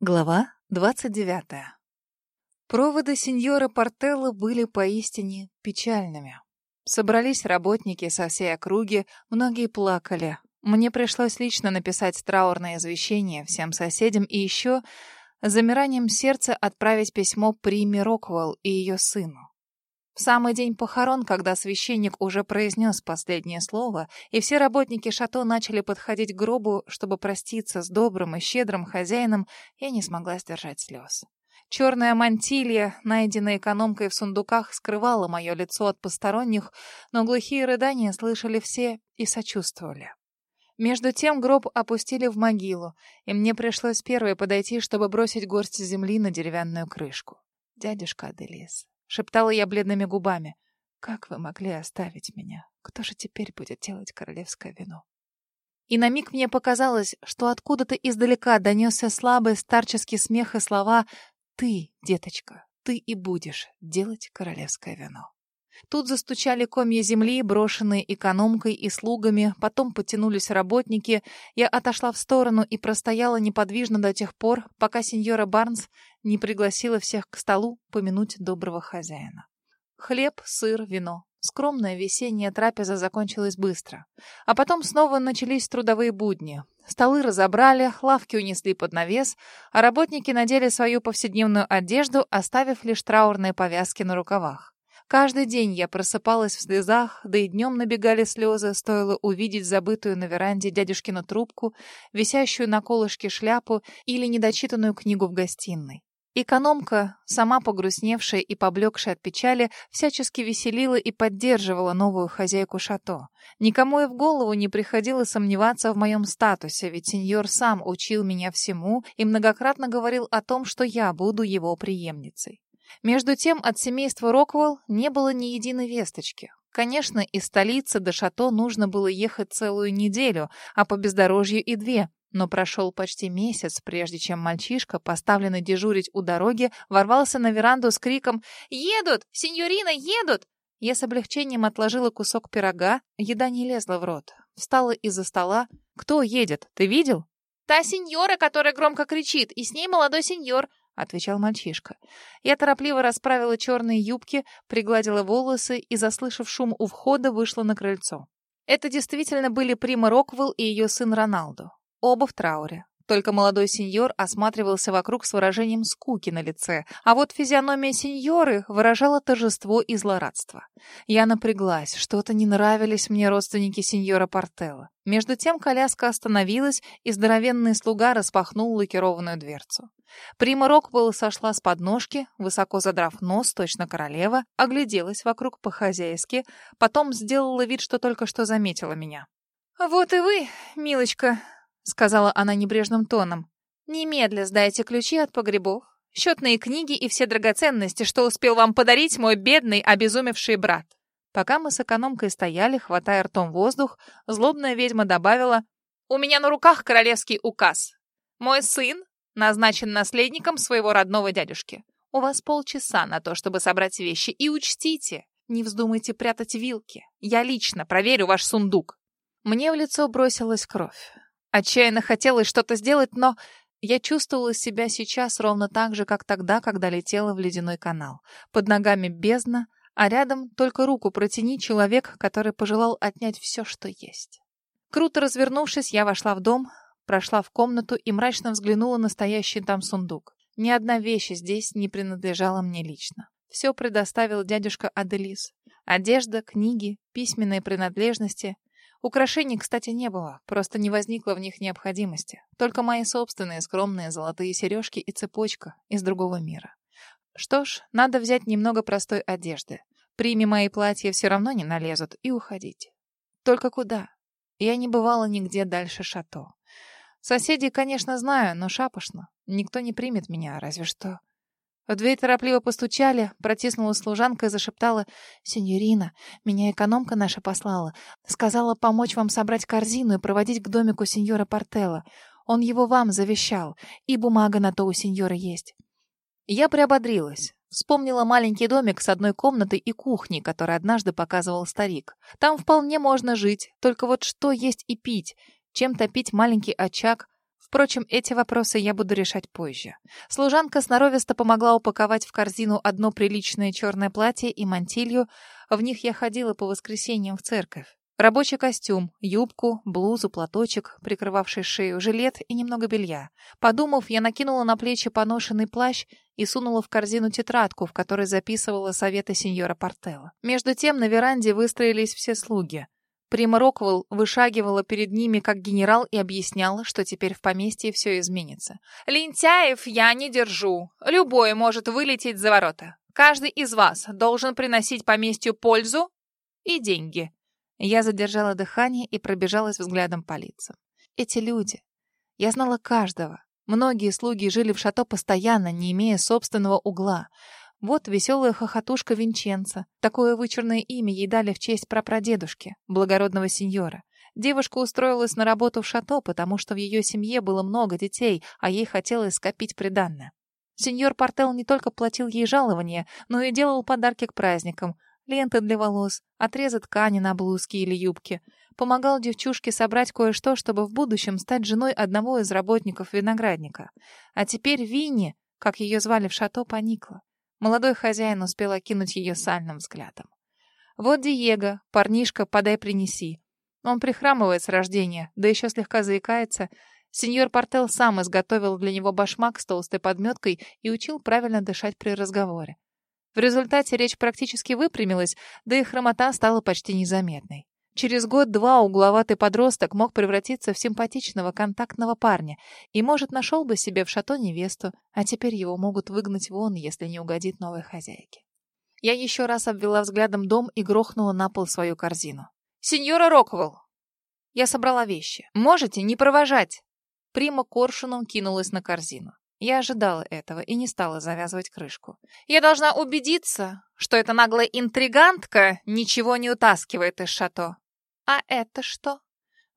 Глава 29. Проводы сеньора Портелло были поистине печальными. Собрались работники со всей округи, многие плакали. Мне пришлось лично написать траурное извещение всем соседям и еще замиранием сердца отправить письмо Приме Роквелл и ее сыну. В самый день похорон, когда священник уже произнес последнее слово, и все работники шато начали подходить к гробу, чтобы проститься с добрым и щедрым хозяином, я не смогла сдержать слез. Черная мантилья, найденная экономкой в сундуках, скрывала мое лицо от посторонних, но глухие рыдания слышали все и сочувствовали. Между тем гроб опустили в могилу, и мне пришлось первой подойти, чтобы бросить горсть земли на деревянную крышку. Дядюшка Аделис, Шептала я бледными губами. «Как вы могли оставить меня? Кто же теперь будет делать королевское вино?» И на миг мне показалось, что откуда-то издалека донесся слабый старческий смех и слова «Ты, деточка, ты и будешь делать королевское вино». Тут застучали комья земли, брошенные экономкой и слугами, потом потянулись работники. Я отошла в сторону и простояла неподвижно до тех пор, пока сеньора Барнс не пригласила всех к столу помянуть доброго хозяина. Хлеб, сыр, вино. Скромная весенняя трапеза закончилась быстро. А потом снова начались трудовые будни. Столы разобрали, лавки унесли под навес, а работники надели свою повседневную одежду, оставив лишь траурные повязки на рукавах. Каждый день я просыпалась в слезах, да и днем набегали слезы, стоило увидеть забытую на веранде дядюшкину трубку, висящую на колышке шляпу или недочитанную книгу в гостиной. Экономка, сама погрустневшая и поблекшая от печали, всячески веселила и поддерживала новую хозяйку шато. Никому и в голову не приходило сомневаться в моем статусе, ведь сеньор сам учил меня всему и многократно говорил о том, что я буду его преемницей. Между тем от семейства Роквелл не было ни единой весточки. Конечно, из столицы до шато нужно было ехать целую неделю, а по бездорожью и две. Но прошел почти месяц, прежде чем мальчишка, поставленный дежурить у дороги, ворвался на веранду с криком «Едут! Сеньорина, едут!» Я с облегчением отложила кусок пирога, еда не лезла в рот. Встала из-за стола. «Кто едет? Ты видел?» «Та сеньора, которая громко кричит, и с ней молодой сеньор отвечал мальчишка. Я торопливо расправила черные юбки, пригладила волосы и, заслышав шум у входа, вышла на крыльцо. Это действительно были Прима Роквелл и ее сын Роналду. Оба в трауре. Только молодой сеньор осматривался вокруг с выражением скуки на лице, а вот физиономия сеньоры выражала торжество и злорадство. Я напряглась, что-то не нравились мне родственники сеньора Портелла. Между тем коляска остановилась, и здоровенный слуга распахнул лакированную дверцу. Прима Роквелл сошла с подножки, высоко задрав нос, точно королева, огляделась вокруг по-хозяйски, потом сделала вид, что только что заметила меня. «Вот и вы, милочка», сказала она небрежным тоном. Немедля сдайте ключи от погребов, счетные книги и все драгоценности, что успел вам подарить мой бедный, обезумевший брат. Пока мы с экономкой стояли, хватая ртом воздух, злобная ведьма добавила, «У меня на руках королевский указ. Мой сын назначен наследником своего родного дядюшки. У вас полчаса на то, чтобы собрать вещи, и учтите, не вздумайте прятать вилки. Я лично проверю ваш сундук». Мне в лицо бросилась кровь. Отчаянно хотелось что-то сделать, но я чувствовала себя сейчас ровно так же, как тогда, когда летела в ледяной канал. Под ногами бездна, а рядом только руку протяни человек, который пожелал отнять все, что есть. Круто развернувшись, я вошла в дом, прошла в комнату и мрачно взглянула на стоящий там сундук. Ни одна вещь здесь не принадлежала мне лично. Все предоставил дядюшка Аделис. Одежда, книги, письменные принадлежности. Украшений, кстати, не было, просто не возникло в них необходимости. Только мои собственные скромные золотые сережки и цепочка из другого мира. Что ж, надо взять немного простой одежды. Прими мои платья все равно не налезут и уходить. Только куда? Я не бывала нигде дальше шато. Соседей, конечно, знаю, но шапошно. Никто не примет меня, разве что... В дверь торопливо постучали, протиснула служанка и зашептала «Сеньорина, меня экономка наша послала. Сказала помочь вам собрать корзину и проводить к домику сеньора Портелла. Он его вам завещал, и бумага на то у сеньора есть». Я приободрилась. Вспомнила маленький домик с одной комнатой и кухней, который однажды показывал старик. Там вполне можно жить, только вот что есть и пить, чем топить маленький очаг, Впрочем, эти вопросы я буду решать позже. Служанка сноровисто помогла упаковать в корзину одно приличное черное платье и мантилью. В них я ходила по воскресеньям в церковь. Рабочий костюм, юбку, блузу, платочек, прикрывавший шею, жилет и немного белья. Подумав, я накинула на плечи поношенный плащ и сунула в корзину тетрадку, в которой записывала советы сеньора Портелла. Между тем на веранде выстроились все слуги. Прима Роквелл вышагивала перед ними как генерал и объясняла, что теперь в поместье все изменится. «Лентяев я не держу. Любой может вылететь за ворота. Каждый из вас должен приносить поместью пользу и деньги. Я задержала дыхание и пробежалась взглядом по лицам. Эти люди. Я знала каждого. Многие слуги жили в шато постоянно, не имея собственного угла. Вот веселая хохотушка Винченца. Такое вычурное имя ей дали в честь прапрадедушки, благородного сеньора. Девушка устроилась на работу в шато, потому что в ее семье было много детей, а ей хотелось скопить приданное. Сеньор Портел не только платил ей жалование, но и делал подарки к праздникам ленты для волос, отрезы ткани на блузки или юбки. Помогал девчушке собрать кое-что, чтобы в будущем стать женой одного из работников виноградника. А теперь Винни, как ее звали в шато, поникла. Молодой хозяин успел окинуть ее сальным взглядом. Вот Диего, парнишка, подай принеси. Он прихрамывает с рождения, да еще слегка заикается. Сеньор Портел сам изготовил для него башмак с толстой подметкой и учил правильно дышать при разговоре. В результате речь практически выпрямилась, да и хромота стала почти незаметной. Через год-два угловатый подросток мог превратиться в симпатичного контактного парня и, может, нашел бы себе в шато невесту, а теперь его могут выгнать вон, если не угодит новой хозяйке. Я еще раз обвела взглядом дом и грохнула на пол свою корзину. «Сеньора Роквелл!» Я собрала вещи. «Можете не провожать!» Прима коршуном кинулась на корзину. Я ожидала этого и не стала завязывать крышку. Я должна убедиться, что эта наглая интригантка ничего не утаскивает из шато. А это что?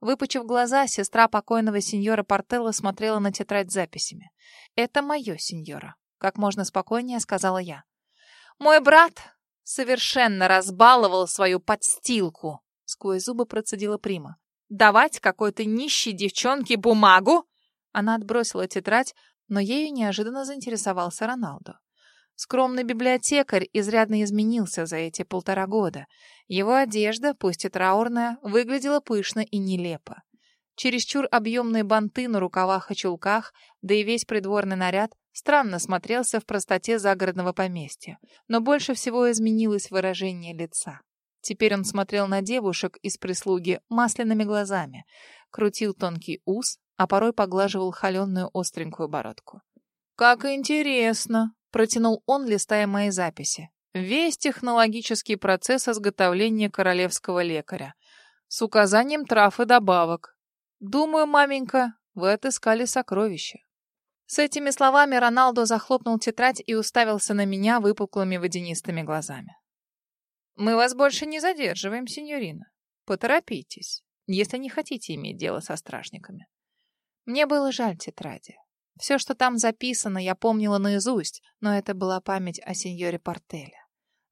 Выпучив глаза, сестра покойного сеньора Портелло смотрела на тетрадь с записями. «Это мое, сеньора», — как можно спокойнее сказала я. «Мой брат совершенно разбаловал свою подстилку», — сквозь зубы процедила Прима. «Давать какой-то нищей девчонке бумагу?» Она отбросила тетрадь, но ею неожиданно заинтересовался Роналдо. Скромный библиотекарь изрядно изменился за эти полтора года. Его одежда, пусть и траурная, выглядела пышно и нелепо. Чересчур объемные банты на рукавах и чулках, да и весь придворный наряд странно смотрелся в простоте загородного поместья. Но больше всего изменилось выражение лица. Теперь он смотрел на девушек из прислуги масляными глазами, крутил тонкий ус, а порой поглаживал холеную остренькую бородку. «Как интересно!» — протянул он, листая мои записи. «Весь технологический процесс изготовления королевского лекаря. С указанием трав и добавок. Думаю, маменька, вы отыскали сокровища». С этими словами Роналдо захлопнул тетрадь и уставился на меня выпуклыми водянистыми глазами. «Мы вас больше не задерживаем, сеньорина. Поторопитесь, если не хотите иметь дело со стражниками». Мне было жаль тетради. Все, что там записано, я помнила наизусть, но это была память о сеньоре Портеле.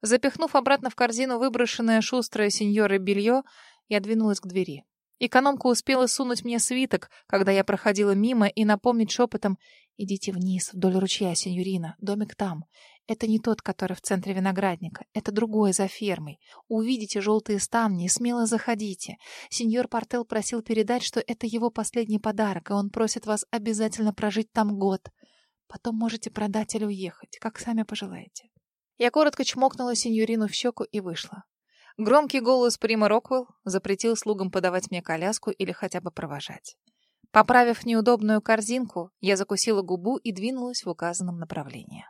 Запихнув обратно в корзину выброшенное шустрое сеньоры белье, я двинулась к двери. Экономка успела сунуть мне свиток, когда я проходила мимо, и напомнить шепотом «Идите вниз, вдоль ручья, сеньорина, домик там. Это не тот, который в центре виноградника. Это другой, за фермой. Увидите желтые ставни и смело заходите. Сеньор Портел просил передать, что это его последний подарок, и он просит вас обязательно прожить там год. Потом можете продать или уехать, как сами пожелаете. Я коротко чмокнула сеньорину в щеку и вышла. Громкий голос Прима Роквелл запретил слугам подавать мне коляску или хотя бы провожать. Поправив неудобную корзинку, я закусила губу и двинулась в указанном направлении.